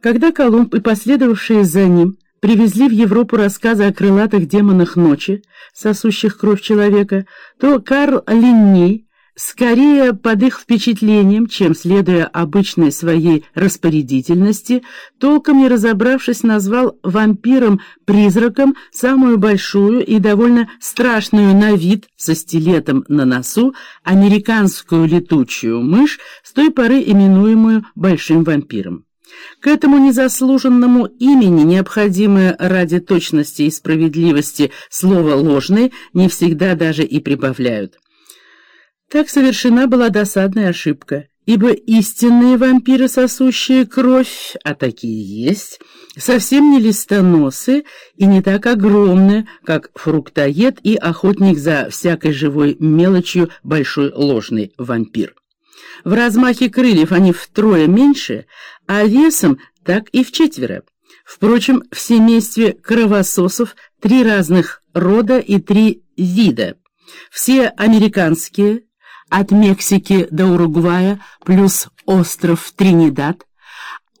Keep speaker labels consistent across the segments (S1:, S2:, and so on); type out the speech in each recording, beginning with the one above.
S1: Когда Колумб и последовавшие за ним привезли в Европу рассказы о крылатых демонах ночи, сосущих кровь человека, то Карл Линней, скорее под их впечатлением, чем следуя обычной своей распорядительности, толком не разобравшись, назвал вампиром-призраком самую большую и довольно страшную на вид со стилетом на носу американскую летучую мышь, с той поры именуемую большим вампиром. К этому незаслуженному имени, необходимое ради точности и справедливости слово «ложный», не всегда даже и прибавляют. Так совершена была досадная ошибка, ибо истинные вампиры, сосущие кровь, а такие есть, совсем не листоносы и не так огромны, как фруктоед и охотник за всякой живой мелочью большой ложный вампир. В размахе крыльев они втрое меньше, а весом так и в четверо. Впрочем, в семействе кровососов три разных рода и три вида. Все американские, от Мексики до Уругвая, плюс остров Тринидад.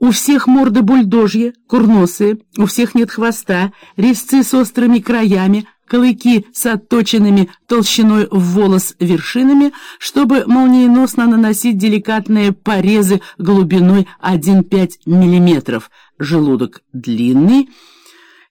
S1: У всех морды бульдожьи, курносые, у всех нет хвоста, резцы с острыми краями, клыки с отточенными толщиной в волос вершинами, чтобы молниеносно наносить деликатные порезы глубиной 1,5 мм, желудок длинный,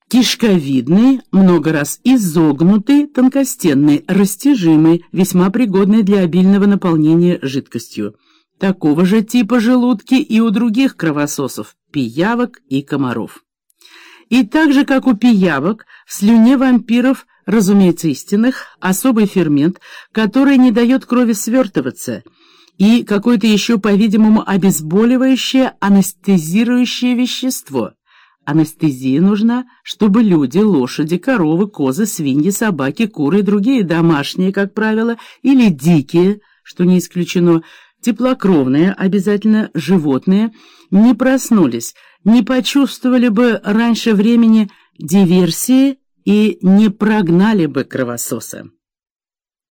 S1: кишковидный, много раз изогнутый, тонкостенный, растяжимый, весьма пригодный для обильного наполнения жидкостью. Такого же типа желудки и у других кровососов, пиявок и комаров. И так же, как у пиявок, в слюне вампиров, разумеется, истинных, особый фермент, который не дает крови свертываться, и какое-то еще, по-видимому, обезболивающее, анестезирующее вещество. Анестезия нужна, чтобы люди, лошади, коровы, козы, свиньи, собаки, куры и другие домашние, как правило, или дикие, что не исключено, теплокровные, обязательно животные, не проснулись, не почувствовали бы раньше времени диверсии и не прогнали бы кровососа.